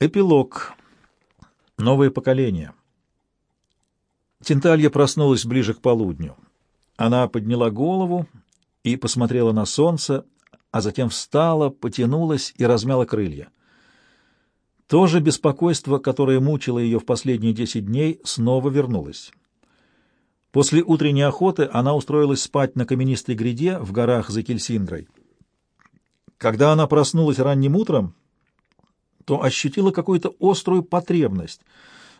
Эпилог. Новое поколение. Тенталья проснулась ближе к полудню. Она подняла голову и посмотрела на солнце, а затем встала, потянулась и размяла крылья. То же беспокойство, которое мучило ее в последние десять дней, снова вернулось. После утренней охоты она устроилась спать на каменистой гряде в горах за Кельсиндрой. Когда она проснулась ранним утром, то ощутила какую-то острую потребность,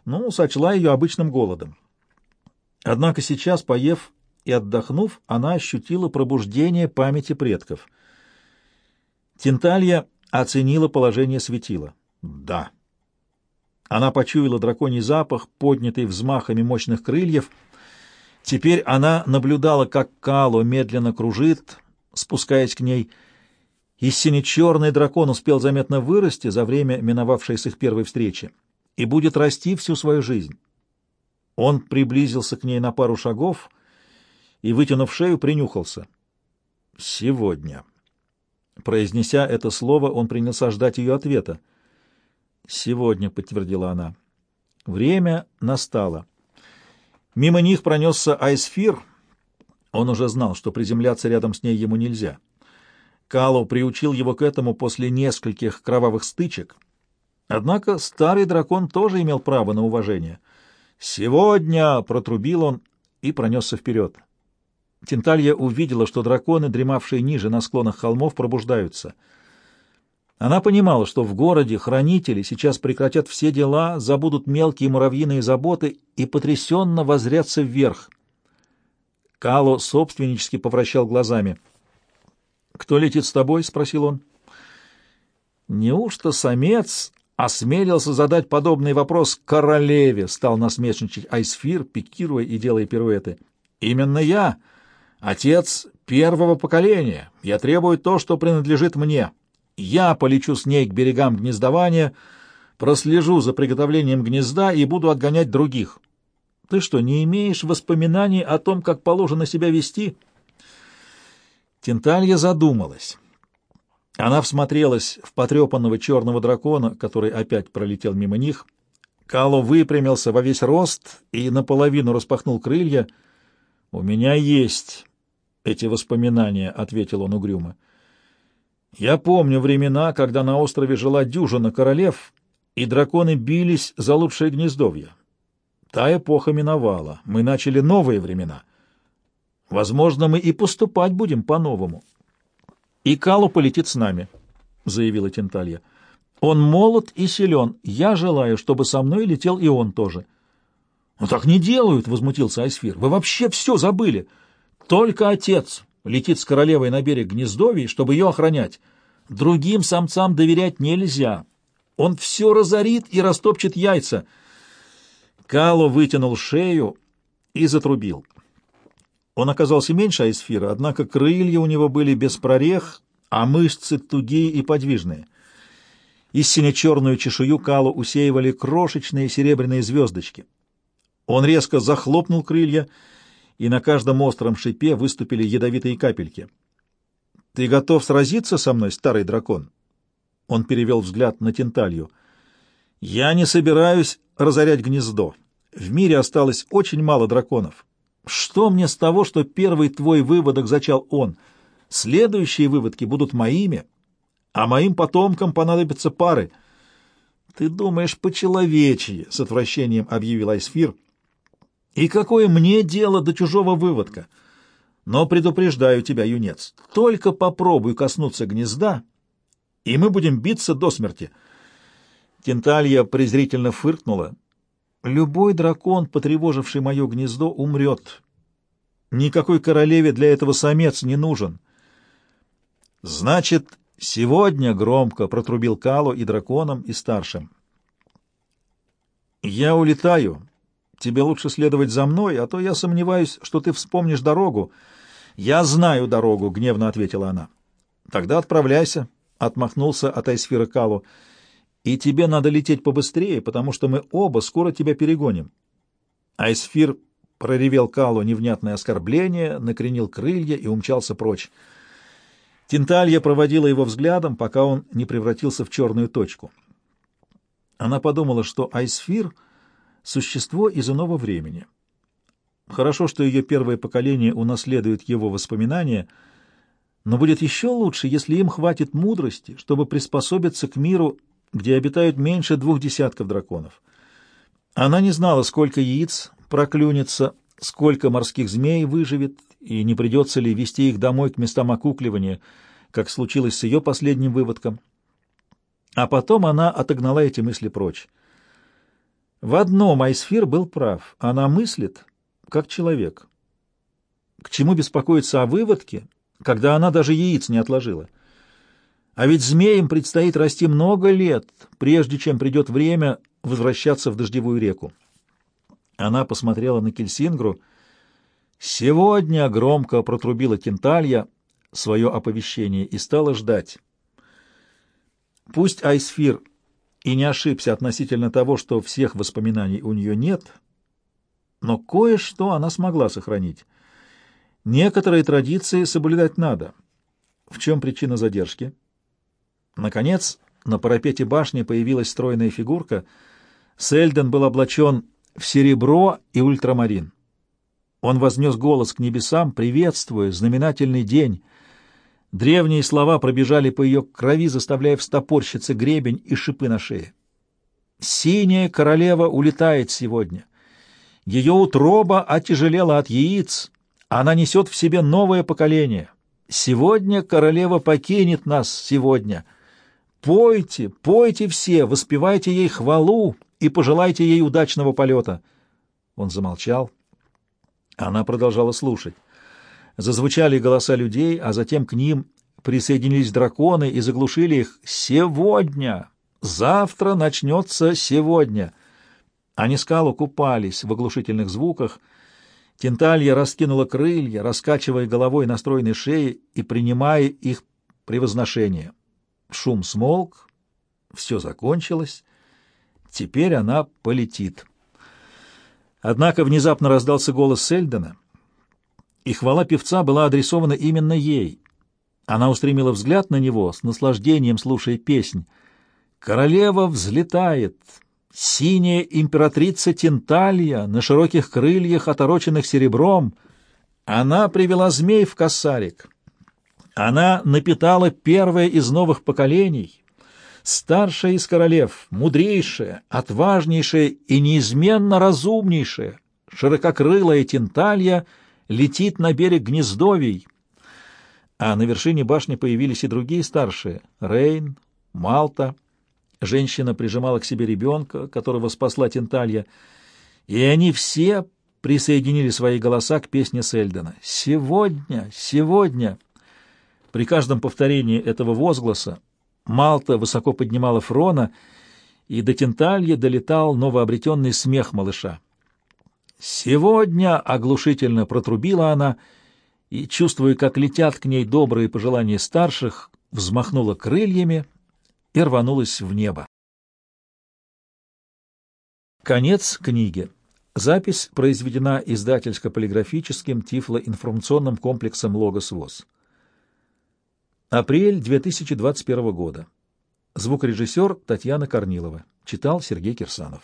ну, сочла ее обычным голодом. Однако сейчас, поев и отдохнув, она ощутила пробуждение памяти предков. Тенталья оценила положение светила. Да. Она почуяла драконий запах, поднятый взмахами мощных крыльев. Теперь она наблюдала, как Кало медленно кружит, спускаясь к ней, — и сине-черный дракон успел заметно вырасти за время, миновавшей с их первой встречи, и будет расти всю свою жизнь. Он приблизился к ней на пару шагов и, вытянув шею, принюхался. «Сегодня». Произнеся это слово, он принялся ждать ее ответа. «Сегодня», — подтвердила она. Время настало. Мимо них пронесся Айсфир. Он уже знал, что приземляться рядом с ней ему нельзя. Калу приучил его к этому после нескольких кровавых стычек. Однако старый дракон тоже имел право на уважение. «Сегодня!» — протрубил он и пронесся вперед. Тенталья увидела, что драконы, дремавшие ниже на склонах холмов, пробуждаются. Она понимала, что в городе хранители сейчас прекратят все дела, забудут мелкие муравьиные заботы и потрясенно возрятся вверх. Кало собственнически повращал глазами — «Кто летит с тобой?» — спросил он. «Неужто самец осмелился задать подобный вопрос королеве?» — стал насмешничать Айсфир, пикируя и делая пируэты. «Именно я, отец первого поколения. Я требую то, что принадлежит мне. Я полечу с ней к берегам гнездования, прослежу за приготовлением гнезда и буду отгонять других. Ты что, не имеешь воспоминаний о том, как положено себя вести?» Тенталья задумалась. Она всмотрелась в потрепанного черного дракона, который опять пролетел мимо них. Кало выпрямился во весь рост и наполовину распахнул крылья. «У меня есть эти воспоминания», — ответил он угрюмо. «Я помню времена, когда на острове жила дюжина королев, и драконы бились за лучшее гнездовье. Та эпоха миновала, мы начали новые времена». Возможно, мы и поступать будем по-новому. И Калу полетит с нами, — заявила Тенталья. Он молод и силен. Я желаю, чтобы со мной летел и он тоже. — Ну так не делают, — возмутился Айсфир. — Вы вообще все забыли. Только отец летит с королевой на берег гнездовий, чтобы ее охранять. Другим самцам доверять нельзя. Он все разорит и растопчет яйца. Кало вытянул шею и затрубил. Он оказался меньше Айсфира, однако крылья у него были без прорех, а мышцы тугие и подвижные. Из сине-черную чешую Калу усеивали крошечные серебряные звездочки. Он резко захлопнул крылья, и на каждом остром шипе выступили ядовитые капельки. «Ты готов сразиться со мной, старый дракон?» Он перевел взгляд на Тенталью. «Я не собираюсь разорять гнездо. В мире осталось очень мало драконов. Что мне с того, что первый твой выводок зачал он? Следующие выводки будут моими, а моим потомкам понадобятся пары. Ты думаешь по-человечьи, — с отвращением объявил Айсфир. И какое мне дело до чужого выводка? Но предупреждаю тебя, юнец, только попробуй коснуться гнезда, и мы будем биться до смерти. Тенталья презрительно фыркнула. Любой дракон, потревоживший мое гнездо, умрет. Никакой королеве для этого самец не нужен. Значит, сегодня громко протрубил Калу и драконам, и старшим. Я улетаю. Тебе лучше следовать за мной, а то я сомневаюсь, что ты вспомнишь дорогу. Я знаю дорогу, гневно ответила она. Тогда отправляйся, отмахнулся от Айсфира Калу и тебе надо лететь побыстрее, потому что мы оба скоро тебя перегоним. Айсфир проревел Калу невнятное оскорбление, накренил крылья и умчался прочь. Тинталья проводила его взглядом, пока он не превратился в черную точку. Она подумала, что Айсфир — существо из иного времени. Хорошо, что ее первое поколение унаследует его воспоминания, но будет еще лучше, если им хватит мудрости, чтобы приспособиться к миру, где обитают меньше двух десятков драконов. Она не знала, сколько яиц проклюнется, сколько морских змей выживет, и не придется ли вести их домой к местам окукливания, как случилось с ее последним выводком. А потом она отогнала эти мысли прочь. В одном Айсфир был прав. Она мыслит, как человек. К чему беспокоиться о выводке, когда она даже яиц не отложила? А ведь змеям предстоит расти много лет, прежде чем придет время возвращаться в дождевую реку. Она посмотрела на Кельсингру. Сегодня громко протрубила Кенталья свое оповещение и стала ждать. Пусть Айсфир и не ошибся относительно того, что всех воспоминаний у нее нет, но кое-что она смогла сохранить. Некоторые традиции соблюдать надо. В чем причина задержки? Наконец, на парапете башни появилась стройная фигурка. Сельден был облачен в серебро и ультрамарин. Он вознес голос к небесам, приветствуя знаменательный день. Древние слова пробежали по ее крови, заставляя встопорщиться гребень и шипы на шее. «Синяя королева улетает сегодня. Ее утроба отяжелела от яиц. Она несет в себе новое поколение. Сегодня королева покинет нас сегодня. Пойте, пойте все, воспевайте ей хвалу, и пожелайте ей удачного полета». Он замолчал. Она продолжала слушать. Зазвучали голоса людей, а затем к ним присоединились драконы и заглушили их «Сегодня! Завтра начнется сегодня!» Они скалу купались в оглушительных звуках. Тенталья раскинула крылья, раскачивая головой на стройной шее и принимая их превозношение. Шум смолк, все закончилось, Теперь она полетит. Однако внезапно раздался голос Сельдена, и хвала певца была адресована именно ей. Она устремила взгляд на него, с наслаждением слушая песнь. «Королева взлетает, синяя императрица Тенталья на широких крыльях, отороченных серебром. Она привела змей в косарик. Она напитала первое из новых поколений» старшая из королев, мудрейшая, отважнейшая и неизменно разумнейшая, ширококрылая Тенталья летит на берег гнездовий. А на вершине башни появились и другие старшие — Рейн, Малта. Женщина прижимала к себе ребенка, которого спасла Тенталья, и они все присоединили свои голоса к песне Сельдена. «Сегодня! Сегодня!» При каждом повторении этого возгласа Малта высоко поднимала Фрона, и до Тенталья долетал новообретенный смех малыша. «Сегодня!» — оглушительно протрубила она, и, чувствуя, как летят к ней добрые пожелания старших, взмахнула крыльями и рванулась в небо. Конец книги. Запись произведена издательско-полиграфическим тифлоинформационным комплексом «Логос ВОЗ». Апрель 2021 года. Звукорежиссер Татьяна Корнилова. Читал Сергей Кирсанов.